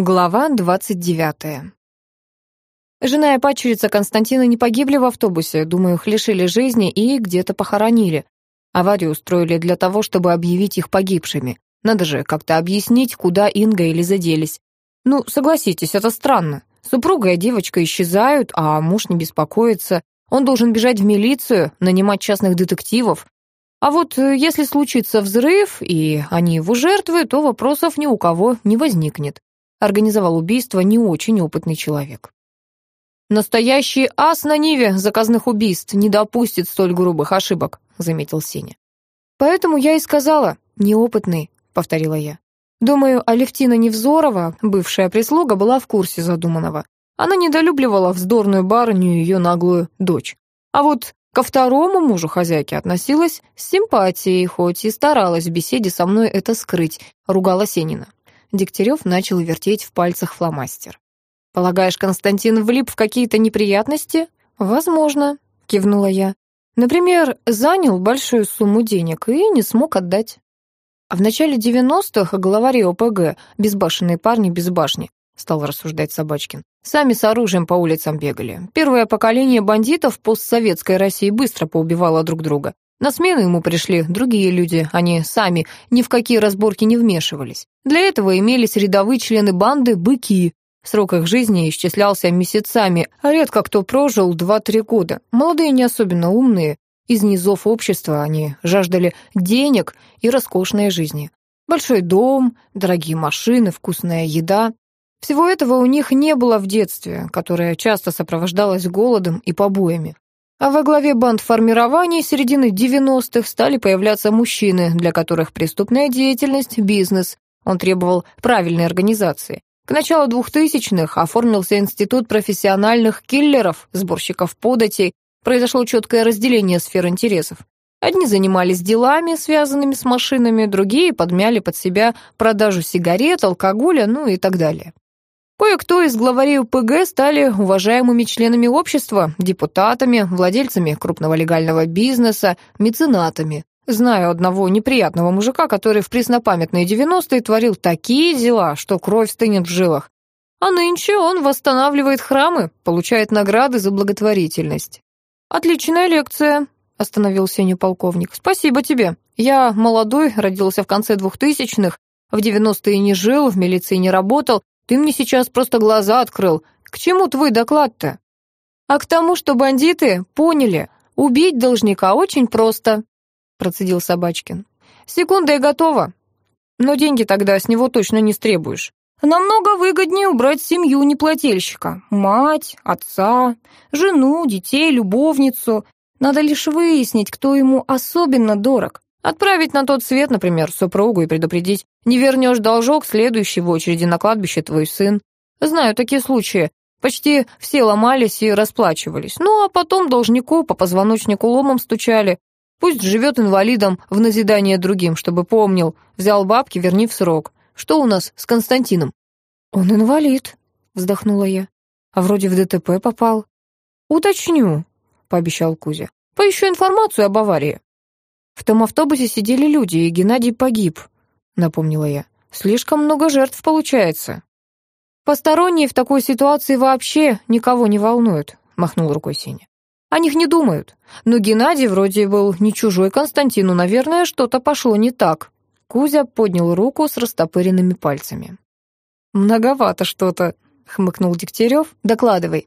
Глава двадцать девятая. Жена и падчерица Константина не погибли в автобусе, думаю, их лишили жизни и где-то похоронили. Аварию устроили для того, чтобы объявить их погибшими. Надо же как-то объяснить, куда Инга и Лиза делись. Ну, согласитесь, это странно. Супруга и девочка исчезают, а муж не беспокоится. Он должен бежать в милицию, нанимать частных детективов. А вот э, если случится взрыв, и они его жертвы, то вопросов ни у кого не возникнет организовал убийство не очень опытный человек. «Настоящий ас на Ниве заказных убийств не допустит столь грубых ошибок», — заметил Сеня. «Поэтому я и сказала, неопытный», — повторила я. Думаю, Алевтина Невзорова, бывшая прислуга, была в курсе задуманного. Она недолюбливала вздорную барыню и ее наглую дочь. А вот ко второму мужу хозяйки относилась с симпатией, хоть и старалась в беседе со мной это скрыть, ругала Сенина. Дегтярев начал вертеть в пальцах фломастер. «Полагаешь, Константин влип в какие-то неприятности?» «Возможно», — кивнула я. «Например, занял большую сумму денег и не смог отдать». А в начале 90-х главари ОПГ, безбашенные парни без башни, стал рассуждать Собачкин. Сами с оружием по улицам бегали. Первое поколение бандитов постсоветской России быстро поубивало друг друга. На смену ему пришли другие люди, они сами ни в какие разборки не вмешивались. Для этого имелись рядовые члены банды «быки». Срок их жизни исчислялся месяцами, а редко кто прожил 2-3 года. Молодые не особенно умные, из низов общества они жаждали денег и роскошной жизни. Большой дом, дорогие машины, вкусная еда. Всего этого у них не было в детстве, которое часто сопровождалось голодом и побоями. А во главе банд формирований середины 90-х стали появляться мужчины, для которых преступная деятельность – бизнес. Он требовал правильной организации. К началу 2000-х оформился институт профессиональных киллеров, сборщиков податей, произошло четкое разделение сфер интересов. Одни занимались делами, связанными с машинами, другие подмяли под себя продажу сигарет, алкоголя, ну и так далее. Кое-кто из главарей УПГ стали уважаемыми членами общества, депутатами, владельцами крупного легального бизнеса, меценатами. Знаю одного неприятного мужика, который в преснопамятные 90-е творил такие дела, что кровь стынет в жилах. А нынче он восстанавливает храмы, получает награды за благотворительность. «Отличная лекция», — остановил Сеню полковник. «Спасибо тебе. Я молодой, родился в конце двухтысячных, в 90-е не жил, в милиции не работал, ты мне сейчас просто глаза открыл. К чему твой доклад-то? А к тому, что бандиты поняли, убить должника очень просто, процедил Собачкин. Секунда и готово. Но деньги тогда с него точно не стребуешь. Намного выгоднее убрать семью неплательщика. Мать, отца, жену, детей, любовницу. Надо лишь выяснить, кто ему особенно дорог. Отправить на тот свет, например, супругу и предупредить, не вернешь должок, следующий в очереди на кладбище твой сын. Знаю такие случаи. Почти все ломались и расплачивались. Ну, а потом должнику по позвоночнику ломом стучали. Пусть живет инвалидом в назидание другим, чтобы помнил. Взял бабки, верни в срок. Что у нас с Константином? Он инвалид, вздохнула я. А вроде в ДТП попал. Уточню, пообещал Кузя. Поищу информацию об аварии. «В том автобусе сидели люди, и Геннадий погиб», — напомнила я. «Слишком много жертв получается». «Посторонние в такой ситуации вообще никого не волнуют», — махнул рукой Сеня. «О них не думают. Но Геннадий вроде был не чужой Константину, наверное, что-то пошло не так». Кузя поднял руку с растопыренными пальцами. «Многовато что-то», — хмыкнул Дегтярев. «Докладывай».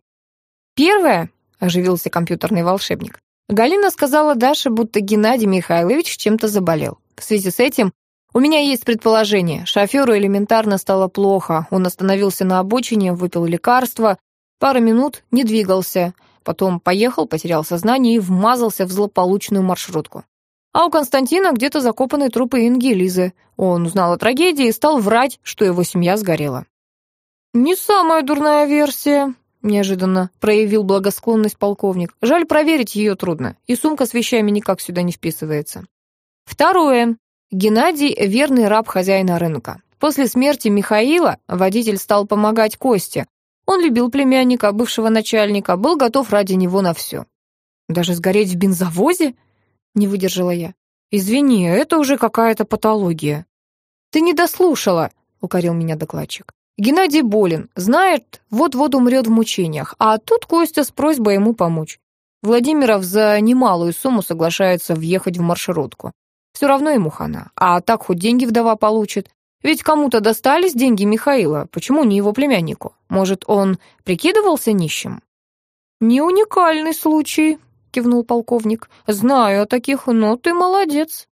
«Первое», — оживился компьютерный волшебник, Галина сказала Даше, будто Геннадий Михайлович чем-то заболел. В связи с этим у меня есть предположение. Шоферу элементарно стало плохо. Он остановился на обочине, выпил лекарство, пару минут не двигался. Потом поехал, потерял сознание и вмазался в злополучную маршрутку. А у Константина где-то закопаны трупы Инги и Лизы. Он узнал о трагедии и стал врать, что его семья сгорела. «Не самая дурная версия», неожиданно проявил благосклонность полковник. Жаль, проверить ее трудно, и сумка с вещами никак сюда не вписывается. Второе. Геннадий — верный раб хозяина рынка. После смерти Михаила водитель стал помогать Косте. Он любил племянника, бывшего начальника, был готов ради него на все. «Даже сгореть в бензовозе?» — не выдержала я. «Извини, это уже какая-то патология». «Ты не дослушала», — укорил меня докладчик. Геннадий болен, знает, вот-вот умрет в мучениях, а тут Костя с просьбой ему помочь. Владимиров за немалую сумму соглашается въехать в маршрутку. Все равно ему хана, а так хоть деньги вдова получит. Ведь кому-то достались деньги Михаила, почему не его племяннику? Может, он прикидывался нищим? «Не уникальный случай», — кивнул полковник. «Знаю о таких, но ты молодец».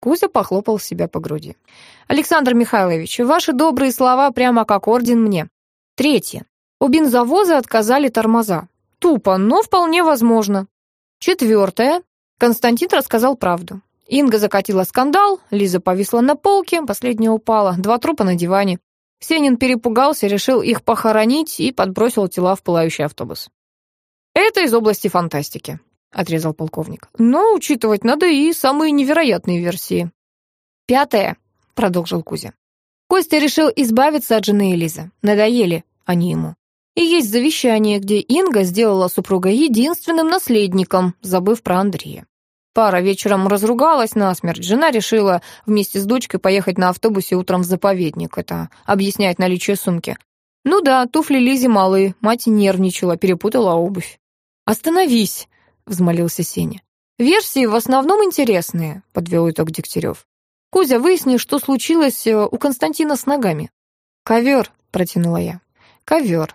Кузя похлопал себя по груди. «Александр Михайлович, ваши добрые слова прямо как орден мне. Третье. У бензовоза отказали тормоза. Тупо, но вполне возможно. Четвертое. Константин рассказал правду. Инга закатила скандал, Лиза повисла на полке, последняя упала, два трупа на диване. Сенин перепугался, решил их похоронить и подбросил тела в пылающий автобус. «Это из области фантастики», — отрезал полковник. «Но учитывать надо и самые невероятные версии». «Пятое», — продолжил Кузя. Костя решил избавиться от жены Элизы. Надоели они ему. И есть завещание, где Инга сделала супруга единственным наследником, забыв про Андрея. Пара вечером разругалась насмерть. Жена решила вместе с дочкой поехать на автобусе утром в заповедник. Это объясняет наличие сумки. Ну да, туфли Лизе малые. Мать нервничала, перепутала обувь. «Остановись!» — взмолился Сеня. «Версии в основном интересные», — подвел итог Дегтярев. «Кузя, выясни, что случилось э, у Константина с ногами». «Ковер», — протянула я. «Ковер.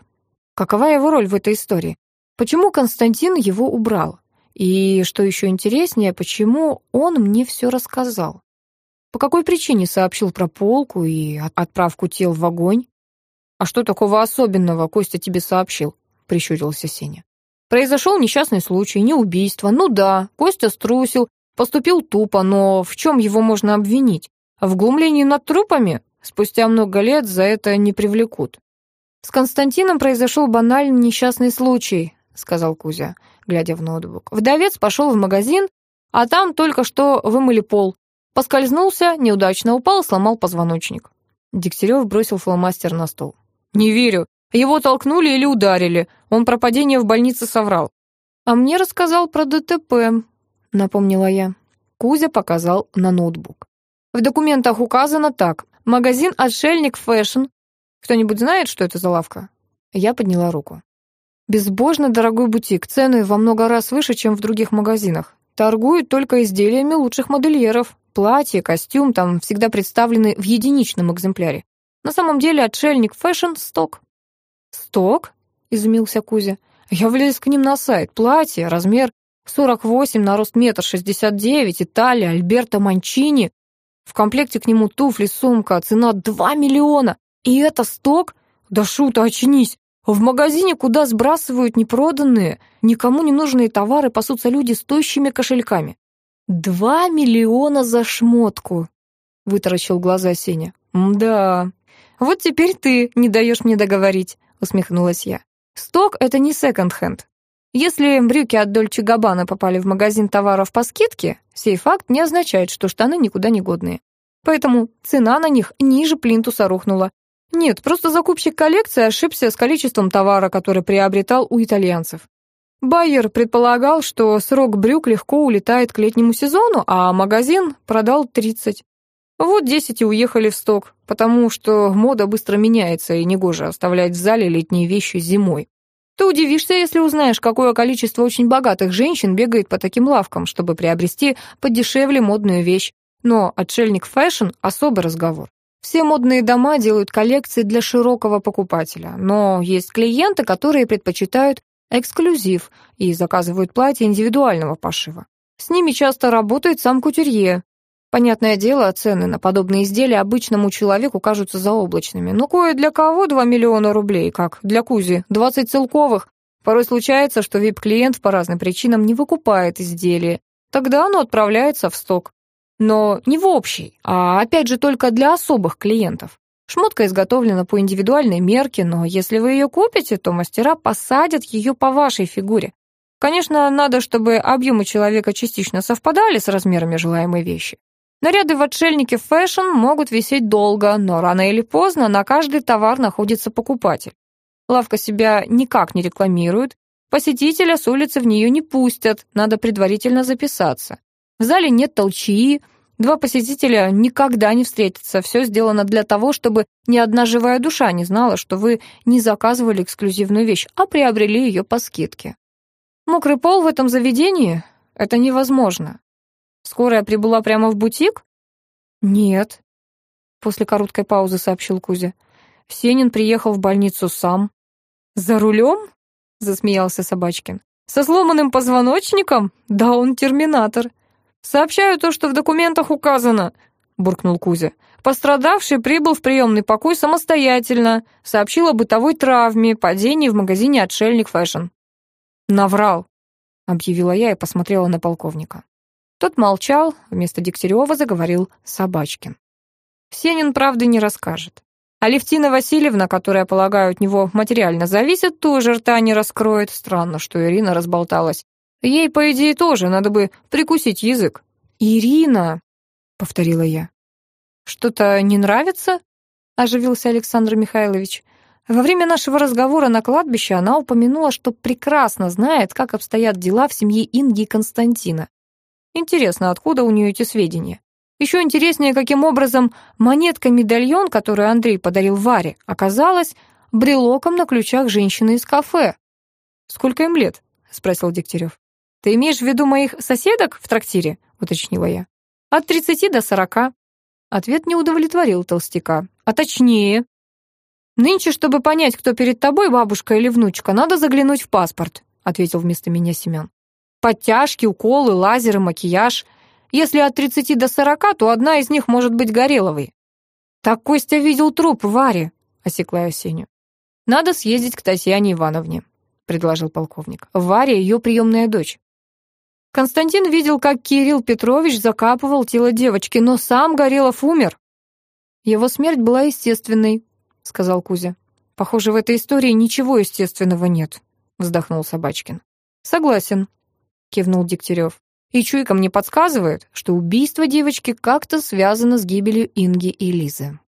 Какова его роль в этой истории? Почему Константин его убрал? И, что еще интереснее, почему он мне все рассказал? По какой причине сообщил про полку и отправку тел в огонь? «А что такого особенного Костя тебе сообщил?» — прищурился Сеня. Произошел несчастный случай, не убийство. Ну да, Костя струсил, поступил тупо, но в чем его можно обвинить? В глумлении над трупами? Спустя много лет за это не привлекут. «С Константином произошел банальный несчастный случай», — сказал Кузя, глядя в ноутбук. «Вдовец пошел в магазин, а там только что вымыли пол. Поскользнулся, неудачно упал, сломал позвоночник». Дегтярев бросил фломастер на стол. «Не верю. Его толкнули или ударили. Он про падение в больнице соврал. А мне рассказал про ДТП, напомнила я. Кузя показал на ноутбук. В документах указано так. Магазин «Отшельник Fashion». Кто-нибудь знает, что это за лавка? Я подняла руку. Безбожно дорогой бутик, цены во много раз выше, чем в других магазинах. Торгуют только изделиями лучших модельеров. Платье, костюм там всегда представлены в единичном экземпляре. На самом деле отшельник Fashion сток. «Сток?» — изумился Кузя. «Я влез к ним на сайт. Платье, размер 48 на рост метр шестьдесят девять, Италия, Альберто Манчини. В комплекте к нему туфли, сумка, цена 2 миллиона. И это сток? Да шута, очнись. В магазине, куда сбрасывают непроданные, никому не нужные товары, пасутся люди с тощими кошельками. «Два миллиона за шмотку!» — вытаращил глаза Сеня. «Да, вот теперь ты не даешь мне договорить усмехнулась я. Сток — это не секонд-хенд. Если брюки от Дольче Габбана попали в магазин товаров по скидке, сей факт не означает, что штаны никуда не годные. Поэтому цена на них ниже плинтуса рухнула. Нет, просто закупщик коллекции ошибся с количеством товара, который приобретал у итальянцев. Байер предполагал, что срок брюк легко улетает к летнему сезону, а магазин продал 30. Вот десять и уехали в сток, потому что мода быстро меняется, и негоже оставлять в зале летние вещи зимой. Ты удивишься, если узнаешь, какое количество очень богатых женщин бегает по таким лавкам, чтобы приобрести подешевле модную вещь. Но отшельник Fashion — особый разговор. Все модные дома делают коллекции для широкого покупателя, но есть клиенты, которые предпочитают эксклюзив и заказывают платья индивидуального пошива. С ними часто работает сам кутюрье, Понятное дело, цены на подобные изделия обычному человеку кажутся заоблачными. Но кое для кого 2 миллиона рублей, как для Кузи, 20 целковых. Порой случается, что вип-клиент по разным причинам не выкупает изделие. Тогда оно отправляется в сток. Но не в общий, а опять же только для особых клиентов. Шмотка изготовлена по индивидуальной мерке, но если вы ее купите, то мастера посадят ее по вашей фигуре. Конечно, надо, чтобы объемы человека частично совпадали с размерами желаемой вещи. Наряды в отшельнике Fashion могут висеть долго, но рано или поздно на каждый товар находится покупатель. Лавка себя никак не рекламирует, посетителя с улицы в нее не пустят, надо предварительно записаться. В зале нет толчии, Два посетителя никогда не встретятся. Все сделано для того, чтобы ни одна живая душа не знала, что вы не заказывали эксклюзивную вещь, а приобрели ее по скидке. Мокрый пол в этом заведении — это невозможно. Скорая прибыла прямо в бутик? Нет. После короткой паузы сообщил Кузя. Сенин приехал в больницу сам. За рулем? Засмеялся Собачкин. Со сломанным позвоночником? Да он терминатор. «Сообщаю то, что в документах указано», — буркнул Кузя. «Пострадавший прибыл в приемный покой самостоятельно, сообщил о бытовой травме, падении в магазине «Отшельник Fashion». «Наврал», — объявила я и посмотрела на полковника. Тот молчал, вместо Дегтярева заговорил Собачкин. Сенин правды не расскажет. Алевтина Васильевна, которая, полагаю, от него материально зависит, тоже рта не раскроет. Странно, что Ирина разболталась. Ей, по идее, тоже надо бы прикусить язык. «Ирина», — повторила я. «Что-то не нравится?» — оживился Александр Михайлович. Во время нашего разговора на кладбище она упомянула, что прекрасно знает, как обстоят дела в семье Инги и Константина. Интересно, откуда у нее эти сведения? Еще интереснее, каким образом монетка-медальон, которую Андрей подарил Варе, оказалась брелоком на ключах женщины из кафе. «Сколько им лет?» — спросил Дегтярев. «Ты имеешь в виду моих соседок в трактире?» — уточнила я. «От тридцати до сорока». Ответ не удовлетворил толстяка. «А точнее?» «Нынче, чтобы понять, кто перед тобой, бабушка или внучка, надо заглянуть в паспорт», — ответил вместо меня Семен. «Подтяжки, уколы, лазеры, макияж. Если от тридцати до сорока, то одна из них может быть Гореловой». «Так Костя видел труп Варе», — осекла я Сеню. «Надо съездить к Татьяне Ивановне», — предложил полковник. «Варя — ее приемная дочь». Константин видел, как Кирилл Петрович закапывал тело девочки, но сам Горелов умер. Его смерть была естественной, сказал Кузя. Похоже, в этой истории ничего естественного нет, вздохнул Собачкин. Согласен, кивнул Дегтярев. И чуйка мне подсказывает, что убийство девочки как-то связано с гибелью Инги и Лизы.